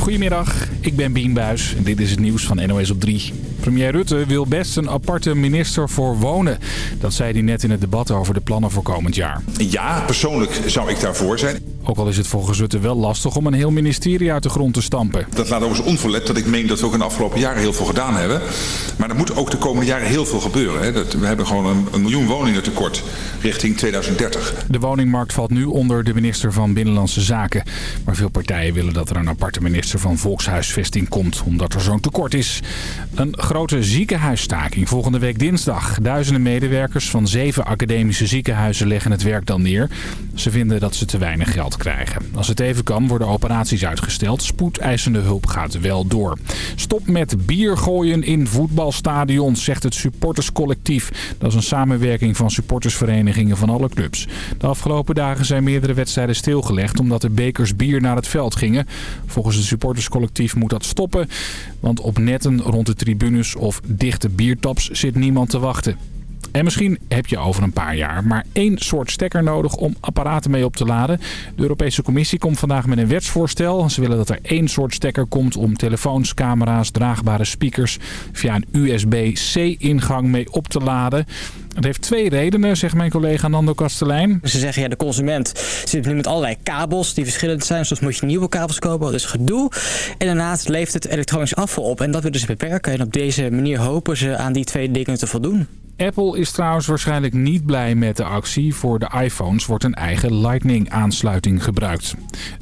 Goedemiddag, ik ben Bien Buijs en dit is het nieuws van NOS op 3. Premier Rutte wil best een aparte minister voor wonen. Dat zei hij net in het debat over de plannen voor komend jaar. Ja, persoonlijk zou ik daarvoor zijn. Ook al is het volgens Rutte wel lastig om een heel ministerie uit de grond te stampen. Dat laat overigens onverlet dat ik meen dat we ook in de afgelopen jaren heel veel gedaan hebben. Maar er moet ook de komende jaren heel veel gebeuren. Hè. Dat, we hebben gewoon een, een miljoen woningen tekort richting 2030. De woningmarkt valt nu onder de minister van Binnenlandse Zaken. Maar veel partijen willen dat er een aparte minister van Volkshuisvesting komt, omdat er zo'n tekort is. Een grote ziekenhuisstaking volgende week dinsdag. Duizenden medewerkers van zeven academische ziekenhuizen leggen het werk dan neer. Ze vinden dat ze te weinig geld krijgen. Als het even kan worden operaties uitgesteld. Spoedeisende hulp gaat wel door. Stop met bier gooien in voetbalstadions, zegt het supporterscollectief. Dat is een samenwerking van supportersverenigingen van alle clubs. De afgelopen dagen zijn meerdere wedstrijden stilgelegd omdat er bekers bier naar het veld gingen. Volgens het supporterscollectief moet dat stoppen. Want op netten rond de tribunes of dichte biertaps zit niemand te wachten. En misschien heb je over een paar jaar maar één soort stekker nodig om apparaten mee op te laden. De Europese Commissie komt vandaag met een wetsvoorstel. Ze willen dat er één soort stekker komt om telefoons, camera's, draagbare speakers via een USB-C-ingang mee op te laden. Het heeft twee redenen, zegt mijn collega Nando Kastelein. Ze zeggen, ja, de consument zit nu met allerlei kabels die verschillend zijn. Soms moet je nieuwe kabels kopen, dat is gedoe. En daarnaast leeft het elektronisch afval op. En dat willen ze beperken. En op deze manier hopen ze aan die twee dingen te voldoen. Apple is trouwens waarschijnlijk niet blij met de actie. Voor de iPhones wordt een eigen Lightning-aansluiting gebruikt.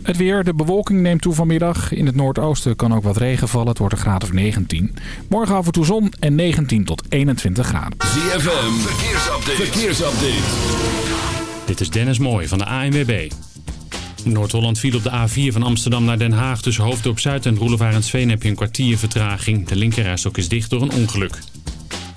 Het weer, de bewolking neemt toe vanmiddag. In het noordoosten kan ook wat regen vallen. Het wordt een graad of 19. Morgen af en toe zon en 19 tot 21 graden. ZFM, verkeersupdate. verkeersupdate. Dit is Dennis Mooij van de ANWB. Noord-Holland viel op de A4 van Amsterdam naar Den Haag. Tussen Hoofddorp Zuid en Roelevarensveen heb je een kwartier vertraging. De linkerrijstok is dicht door een ongeluk.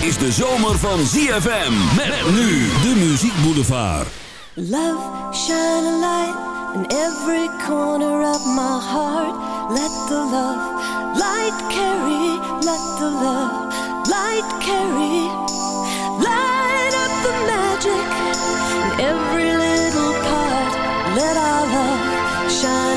Is de zomer van ZFM. Met nu de Muziek Boulevard. Love, shine a light in every corner of my heart. Let the love light carry, let the love light carry. Light up the magic in every little part. Let our love shine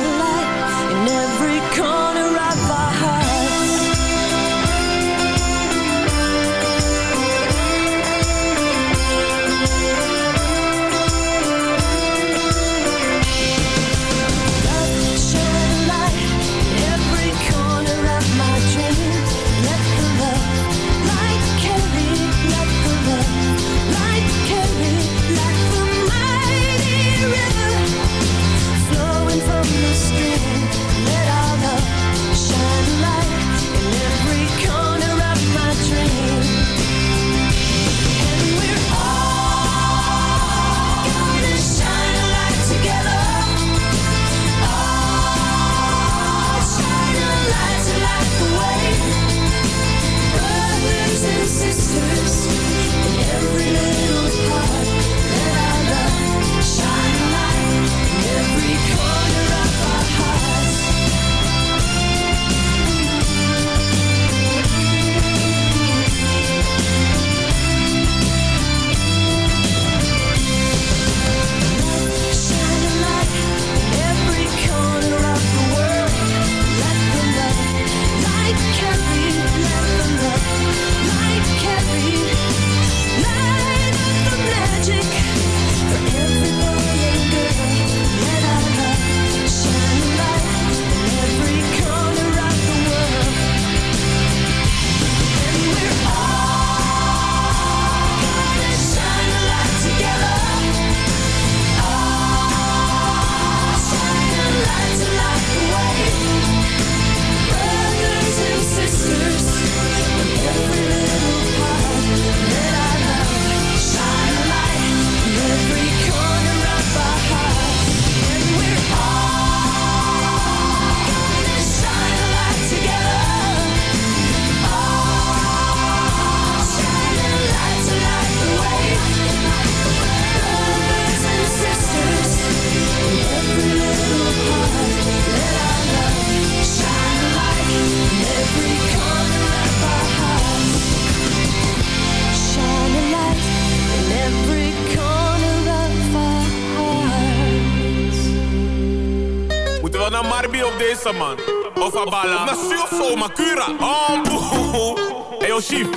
man. Of Abala. Naar Surfo, Makura. Oh, boe. Hey, yo, chief.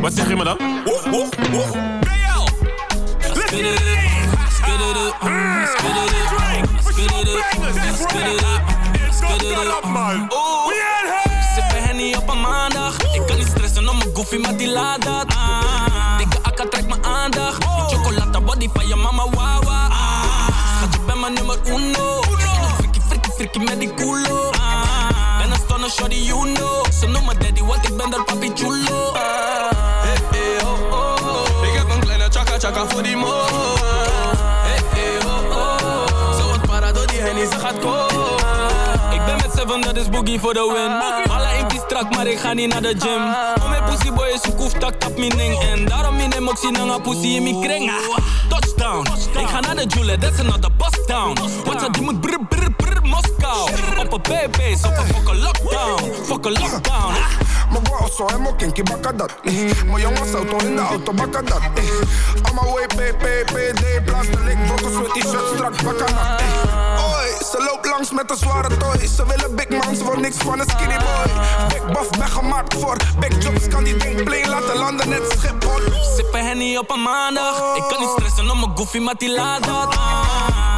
Wat zeg je me dan? Oeh, oeh. BL. Let's get it in. Spit it up. Spit it up. Spit it up. Spit it up. Spit it up, man. Oeh. Sippen Henny op een maandag. Ik kan niet stressen om mijn goofy, maar die laat dat. Met seven, dat is boogie voor de win. Alle impie strak, maar ik ga niet naar de gym. Om mijn pussy boy is koef, tak tap mijn ding. En daarom in hem ook zien hangen pussy in mijn kring. Ah, Touchdown, ik ga naar de Jule, that's another bust down. Wat ze die moet brr brr brr Moskou. Op een BB's, op een fucking lockdown. Fucking lockdown. Mijn bro zo helemaal kinky bakken dat. eh. Mijn jongens auto in de auto bakken dat. eh. On my way, PPPD, plastic, brokken, sweat t-shirt, strak bakken dat. eh. Langs met een zware toy. Ze willen big man, ze wil niks van een skinny boy. Big buff, ben gemaakt voor big jobs. Kan die ding play laten landen, net Schiphol. Sippen Henny op een maandag. Ik kan niet stressen om mijn goofy, maar die laat dat.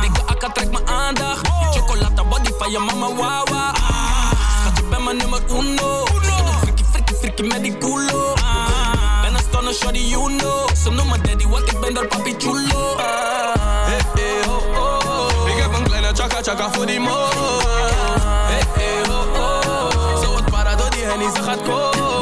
Dikke akka trekt mijn aandacht. Chocolata body van je mama, wawa. Schat, je bent mijn nummer uno. Frikkie, frikkie, frikkie met die culo. Ben een stunner, shorty, you know. Ze noemen daddy, want ik ben daar papi chulo. Chaka voor die mo. Hey, hey, oh, oh. Zo wat para door die hennie, gaat.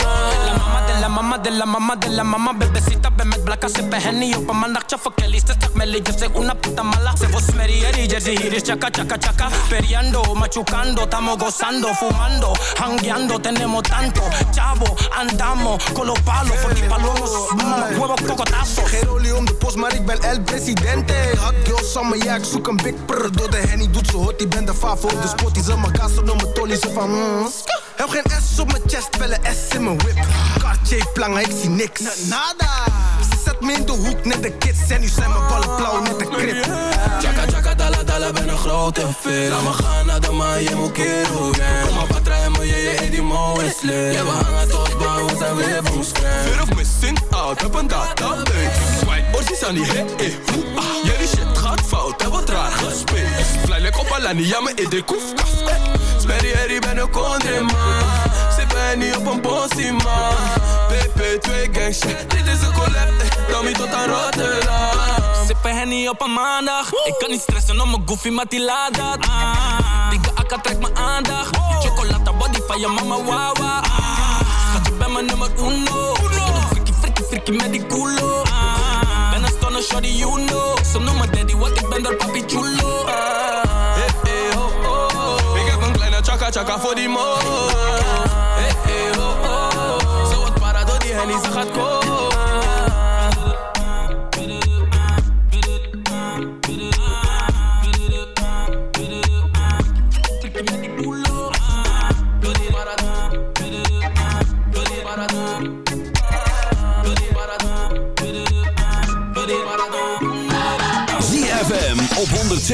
La mama de la mama de la mama Bebecita ben met blakka sippen henny op een maandag Chaffa Kelly, ze stak Melly, yo soy una puta mala Se vos merieri, jersey hier is chaka chaka chaka Periando, machucando, estamos gozando Fumando, hangueando, tenemos tanto Chavo, andamos con los palos Por die palomos, mama, huevo, cocotazo Geen om de post, maar ik ben el presidente. Hot girl summer, ja, ik zoek een big prr. Door de henny doet ze hot, ik ben de favo de spot. Die ze mijn gas op mijn tolly, ze van mm. Heb geen S op mijn chest, wel een S in mijn whip. Cartier plangen, ik zie niks. Nada. Ze zet me in de hoek, net de kids. En nu zijn mijn ballen blauw, net de krip. Chaka chaka dala dala ben een grote fit Laat me gaan naar de maan, je moet gang Kom maar patra en me, je je Eddie Mo is lit Ja, we hangen tot baan, we zijn weer boomscram Fear of missing out, heb een database Swipe, orsies aan die hit, eh, hoe, ah Jullie shit gaat fout, heb wat raar gespeeld Fly like op Alani, ja, me idee koefkas, eh Sperry, herrie, ben een country man. Sippen niet op een possie man. PP2 gang shit, dit is een collab, eh Tommy tot aan Rotterdam. Sippen Henny op een maandag. Ik kan niet stressen om mijn goofy, maar die laat dat. Ah. Dikke akka trekt mijn aandacht. Chocolata body van je mama, wawa ah. Schat, je bent mijn nummer uno. Frikkie, frikkie, frikkie met die culo chaka chaka voor die mo. Hey, hey, oh, oh. Zo wat para die hennie, ze gaat.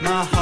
My harvest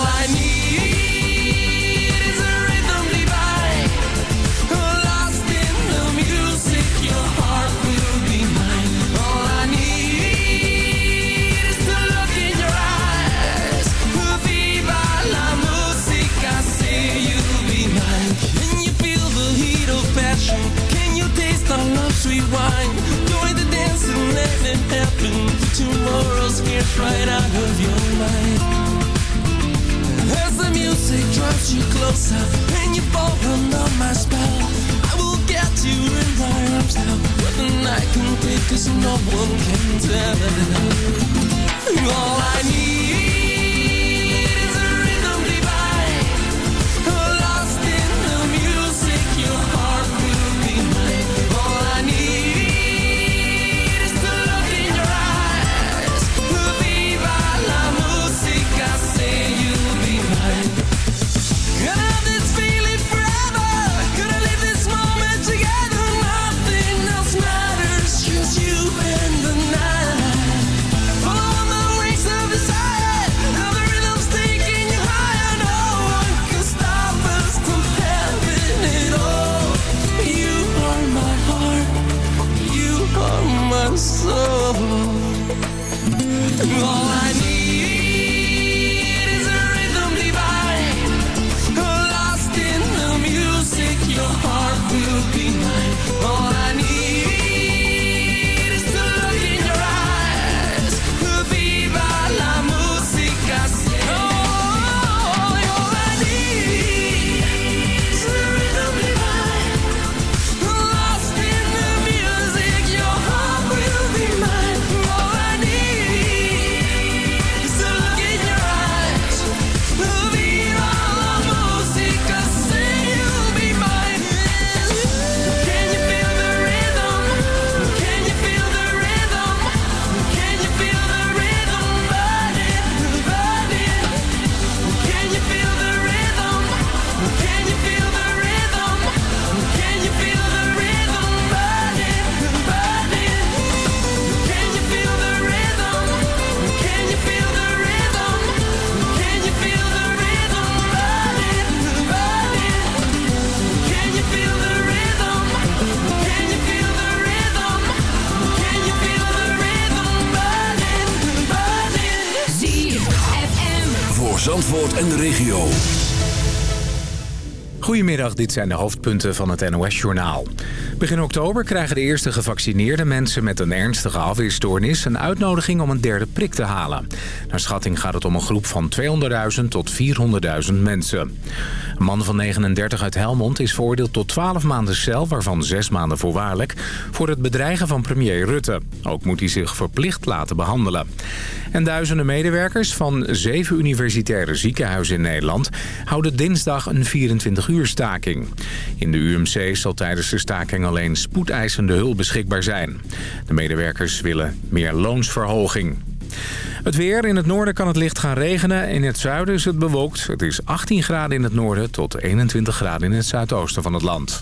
dit zijn de hoofdpunten van het NOS-journaal. Begin oktober krijgen de eerste gevaccineerde mensen met een ernstige afweerstoornis... een uitnodiging om een derde prik te halen. Naar schatting gaat het om een groep van 200.000 tot 400.000 mensen. Een man van 39 uit Helmond is veroordeeld tot 12 maanden cel... waarvan 6 maanden voorwaarlijk, voor het bedreigen van premier Rutte. Ook moet hij zich verplicht laten behandelen. En duizenden medewerkers van zeven universitaire ziekenhuizen in Nederland... houden dinsdag een 24-uur staking. In de UMC zal tijdens de staking alleen spoedeisende hulp beschikbaar zijn. De medewerkers willen meer loonsverhoging. Het weer. In het noorden kan het licht gaan regenen. In het zuiden is het bewolkt. Het is 18 graden in het noorden tot 21 graden in het zuidoosten van het land.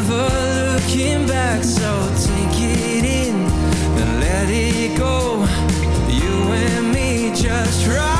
never looking back So take it in and let it go. You and me just right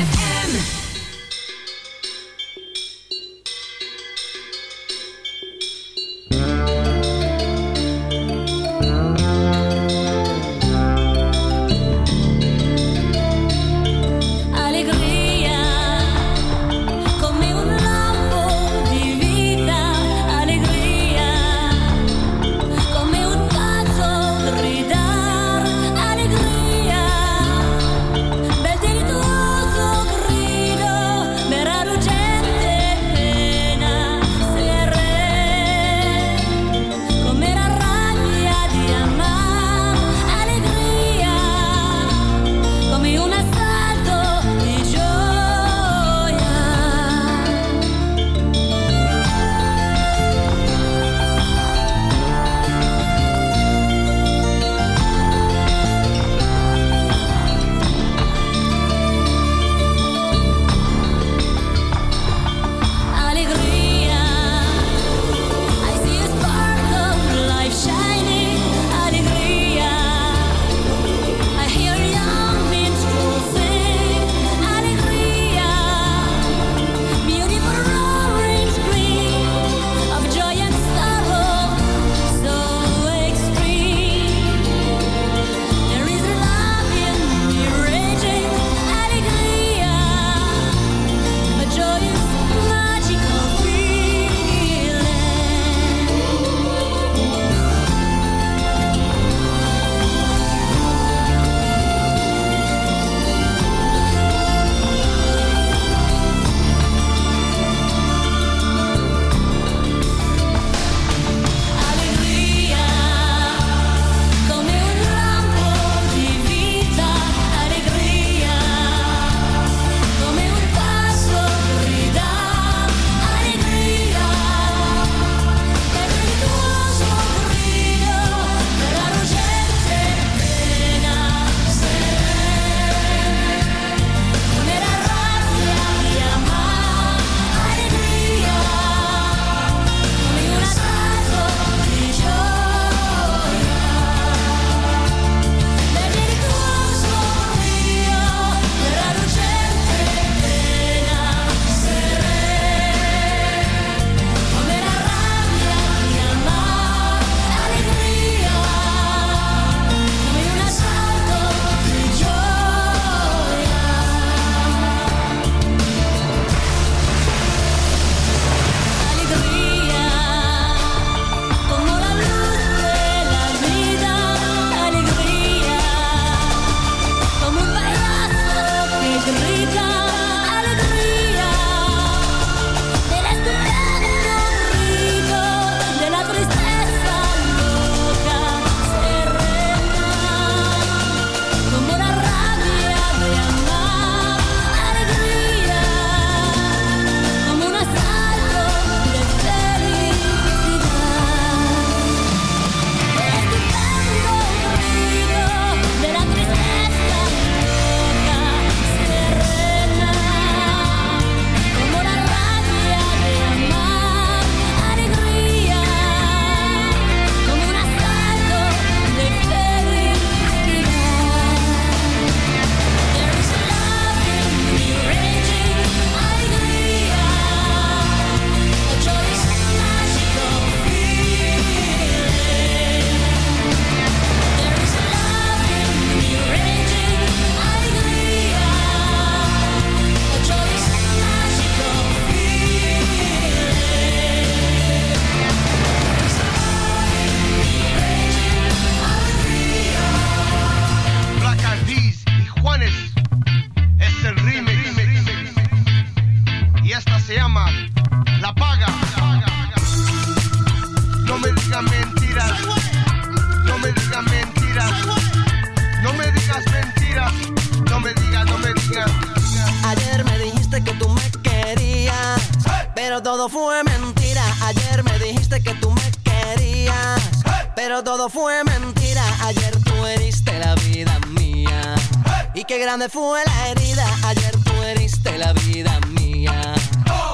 qué grande fue la herida. Ayer tú heriste la vida mía.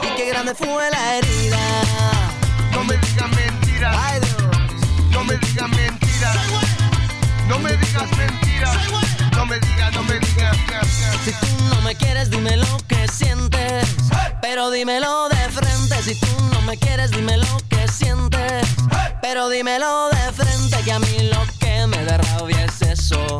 Y qué grande fue la herida. No me digas mentiras. No me digas mentiras. No me digas mentiras. No me digas, no me digas. Si tú no me quieres, dime lo que sientes. Pero dímelo de frente. Si tú no me quieres, dime lo que sientes. Pero dímelo de frente. Que a mí lo que me da es eso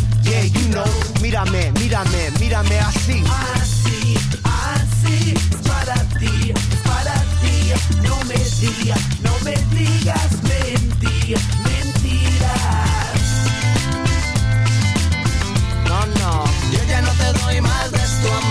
yeah, you know. Mírame, mírame, mírame así. Así, así, es para ti, es para ti. No me digas, no me digas mentiras, mentiras. No, no, yo ya no te doy más de tu amor.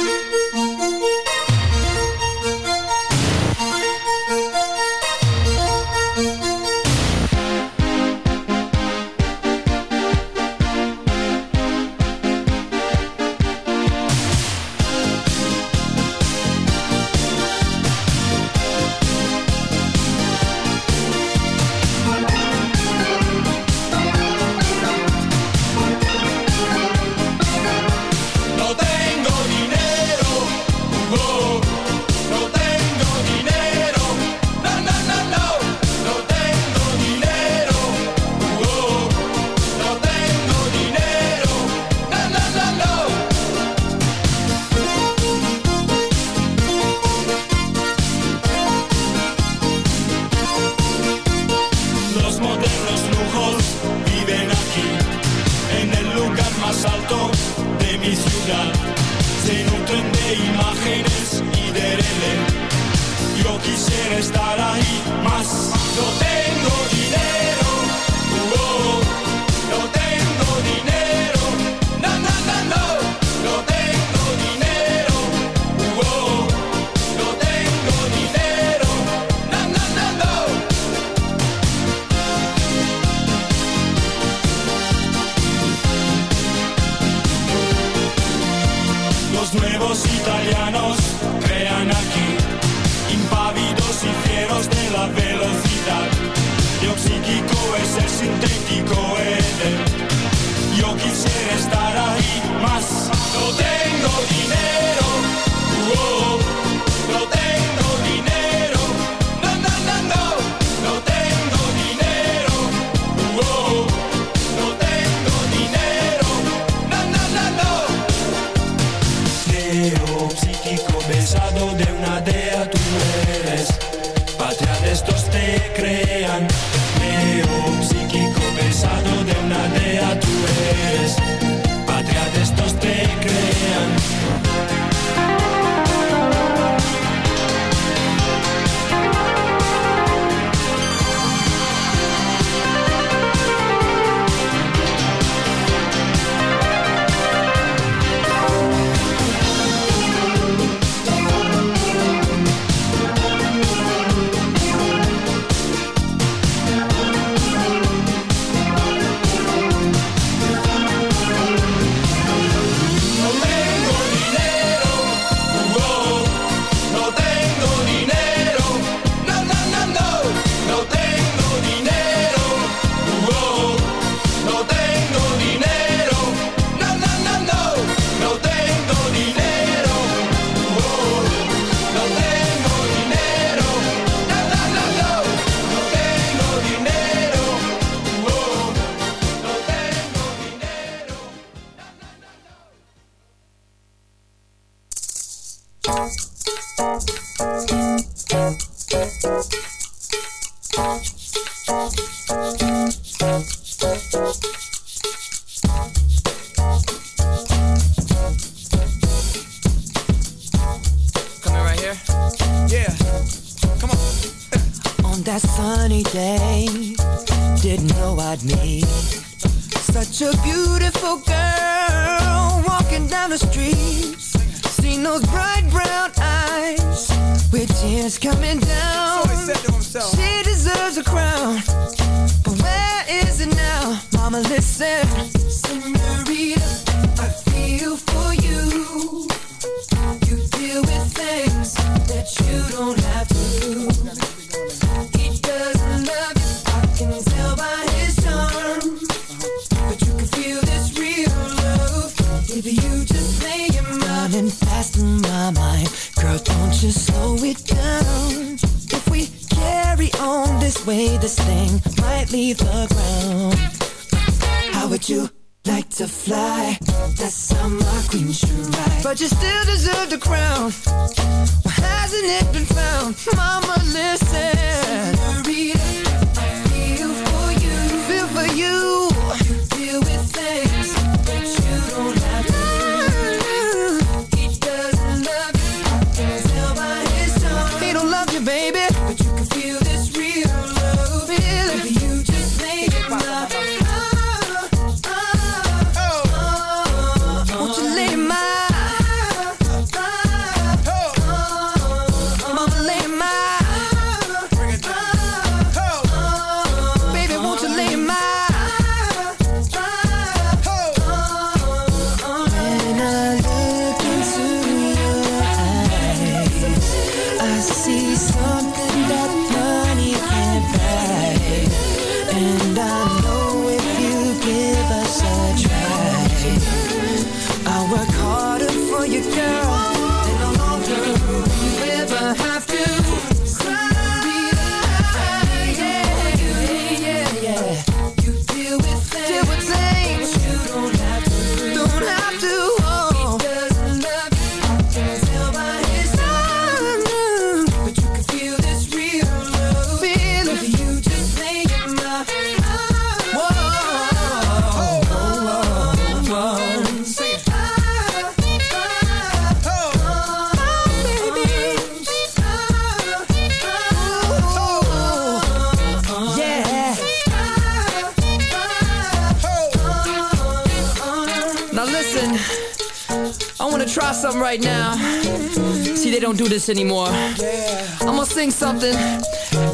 Anymore. I'm gonna sing something,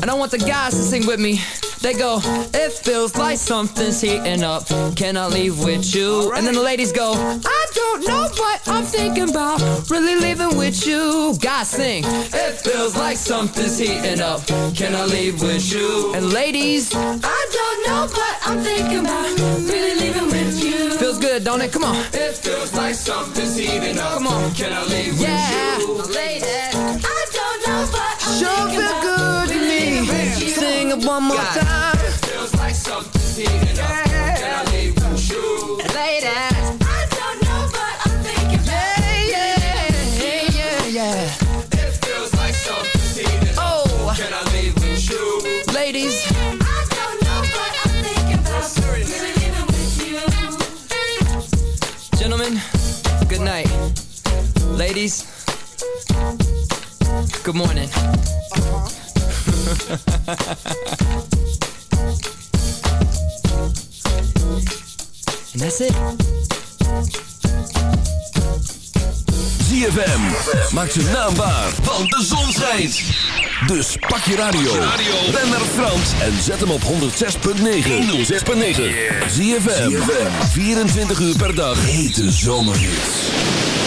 and I want the guys to sing with me. They go, it feels like something's heating up. Can I leave with you? And then the ladies go, don't know, but I'm thinking about really leaving with you. Guys sing, it feels like something's heating up. Can I leave with you? And ladies, I don't know, but I'm thinking about really leaving with you. Feels good, don't it? Come on. It feels like something's heating up. Come on. Can I leave yeah. with you? Ladies, I don't know, but I'm sure feel good to me. Sing it one more time. It feels like something's heating up. Can Ladies, good morning. and that's it. ZFM. Maak zijn naam waar, want de zon schijnt. Dus pak je radio. Ben naar Frans en zet hem op 106.9. 106.9. ZFM. 24 uur per dag. Hete zomerhits.